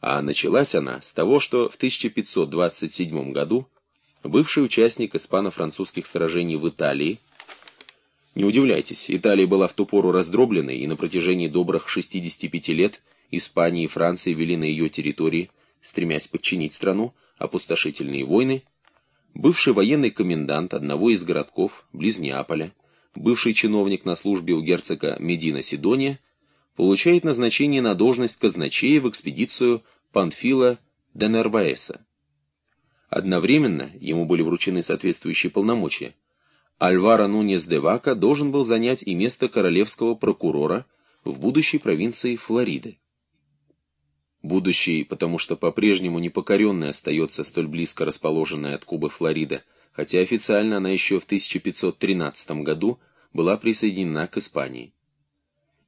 а началась она с того, что в 1527 году бывший участник испано-французских сражений в Италии, не удивляйтесь, Италия была в ту пору раздробленной, и на протяжении добрых 65 лет Испания и Франция вели на ее территории, стремясь подчинить страну, опустошительные войны, бывший военный комендант одного из городков близ Неаполя, бывший чиновник на службе у герцога Медина Сидония, получает назначение на должность казначея в экспедицию Панфила де Нерваеса. Одновременно ему были вручены соответствующие полномочия. Альваро Нунес де Вака должен был занять и место королевского прокурора в будущей провинции Флориды. Будущий, потому что по-прежнему непокоренной остается столь близко расположенная от Кубы Флорида, хотя официально она еще в 1513 году была присоединена к Испании.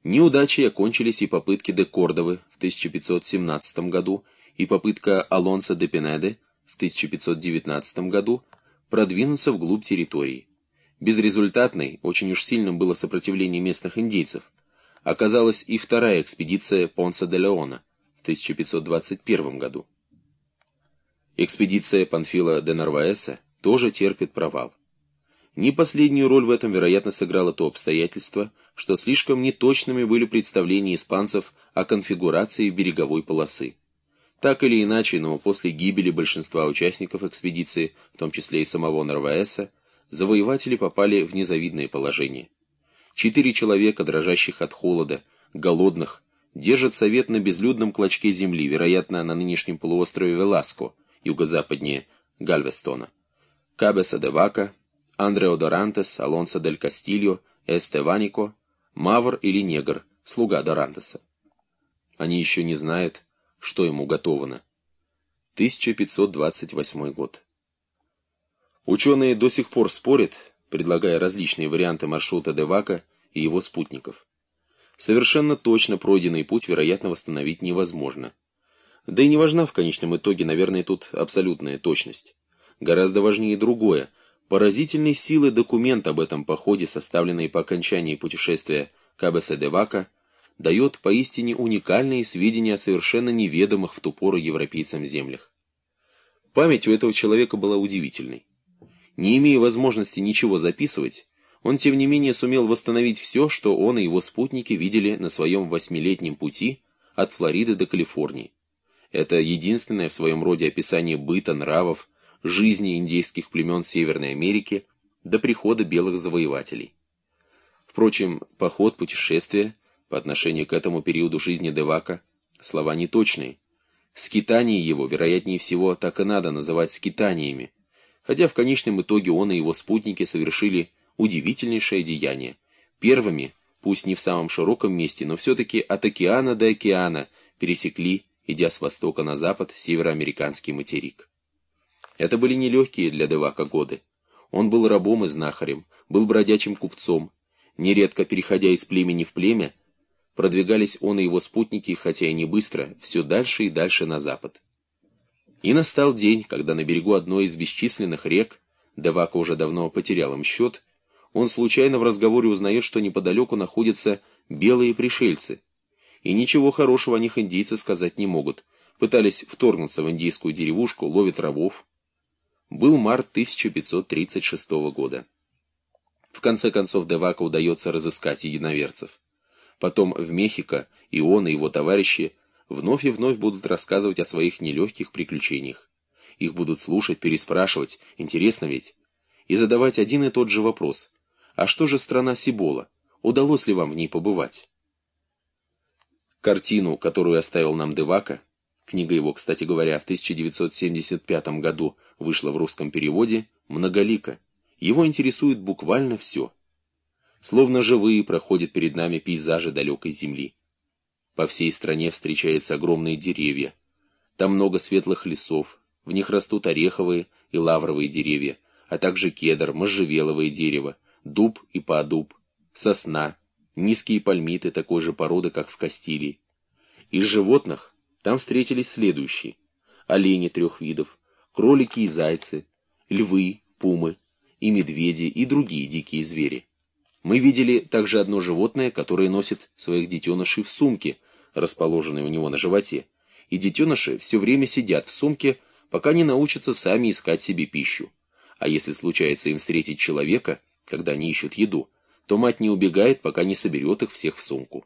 Неудачей окончились и попытки де Кордовы в 1517 году, и попытка Алонсо де Пенеде в 1519 году продвинуться вглубь территории. Безрезультатной, очень уж сильным было сопротивление местных индейцев. Оказалась и вторая экспедиция Понса де Леона в 1521 году. Экспедиция Панфила де Нарваеса тоже терпит провал. Не последнюю роль в этом, вероятно, сыграло то обстоятельство, что слишком неточными были представления испанцев о конфигурации береговой полосы. Так или иначе, но после гибели большинства участников экспедиции, в том числе и самого Нарваеса, завоеватели попали в незавидное положение. Четыре человека, дрожащих от холода, голодных, держат совет на безлюдном клочке земли, вероятно, на нынешнем полуострове Веласко, юго-западнее Гальвестона. Кабеса де Вака, Андрео Дорантес, Алонсо дель Кастильо, Эстеванико, Мавр или Негр, слуга Дорантеса. Они еще не знают, что ему готовано. 1528 год. Ученые до сих пор спорят, предлагая различные варианты маршрута Девака и его спутников. Совершенно точно пройденный путь, вероятно, восстановить невозможно. Да и не важна в конечном итоге, наверное, тут абсолютная точность. Гораздо важнее другое – Поразительной силы документ об этом походе, составленный по окончании путешествия Кабеса де Вака, дает поистине уникальные сведения о совершенно неведомых в ту пору европейцам землях. Память у этого человека была удивительной. Не имея возможности ничего записывать, он тем не менее сумел восстановить все, что он и его спутники видели на своем восьмилетнем пути от Флориды до Калифорнии. Это единственное в своем роде описание быта, нравов, жизни индейских племен Северной Америки до прихода белых завоевателей. Впрочем, поход, путешествие, по отношению к этому периоду жизни Девака, слова неточные. Скитания его, вероятнее всего, так и надо называть скитаниями, хотя в конечном итоге он и его спутники совершили удивительнейшее деяние. Первыми, пусть не в самом широком месте, но все-таки от океана до океана пересекли, идя с востока на запад, североамериканский материк. Это были нелегкие для Девака годы. Он был рабом и знахарем, был бродячим купцом. Нередко, переходя из племени в племя, продвигались он и его спутники, хотя и не быстро, все дальше и дальше на запад. И настал день, когда на берегу одной из бесчисленных рек, Девака уже давно потерял им счет, он случайно в разговоре узнает, что неподалеку находятся белые пришельцы. И ничего хорошего о них индейцы сказать не могут. Пытались вторгнуться в индейскую деревушку, ловят рабов, был март 1536 года. В конце концов Девака удается разыскать единоверцев. Потом в Мехико и он, и его товарищи вновь и вновь будут рассказывать о своих нелегких приключениях. Их будут слушать, переспрашивать, интересно ведь, и задавать один и тот же вопрос. А что же страна Сибола? Удалось ли вам в ней побывать? Картину, которую оставил нам Девака, Книга его, кстати говоря, в 1975 году вышла в русском переводе «Многолика». Его интересует буквально все. Словно живые проходят перед нами пейзажи далекой земли. По всей стране встречаются огромные деревья. Там много светлых лесов, в них растут ореховые и лавровые деревья, а также кедр, можжевеловое дерево, дуб и подуб, сосна, низкие пальмиты такой же породы, как в Кастилии. Из животных там встретились следующие. Олени трех видов, кролики и зайцы, львы, пумы и медведи и другие дикие звери. Мы видели также одно животное, которое носит своих детенышей в сумке, расположенной у него на животе, и детеныши все время сидят в сумке, пока не научатся сами искать себе пищу. А если случается им встретить человека, когда они ищут еду, то мать не убегает, пока не соберет их всех в сумку.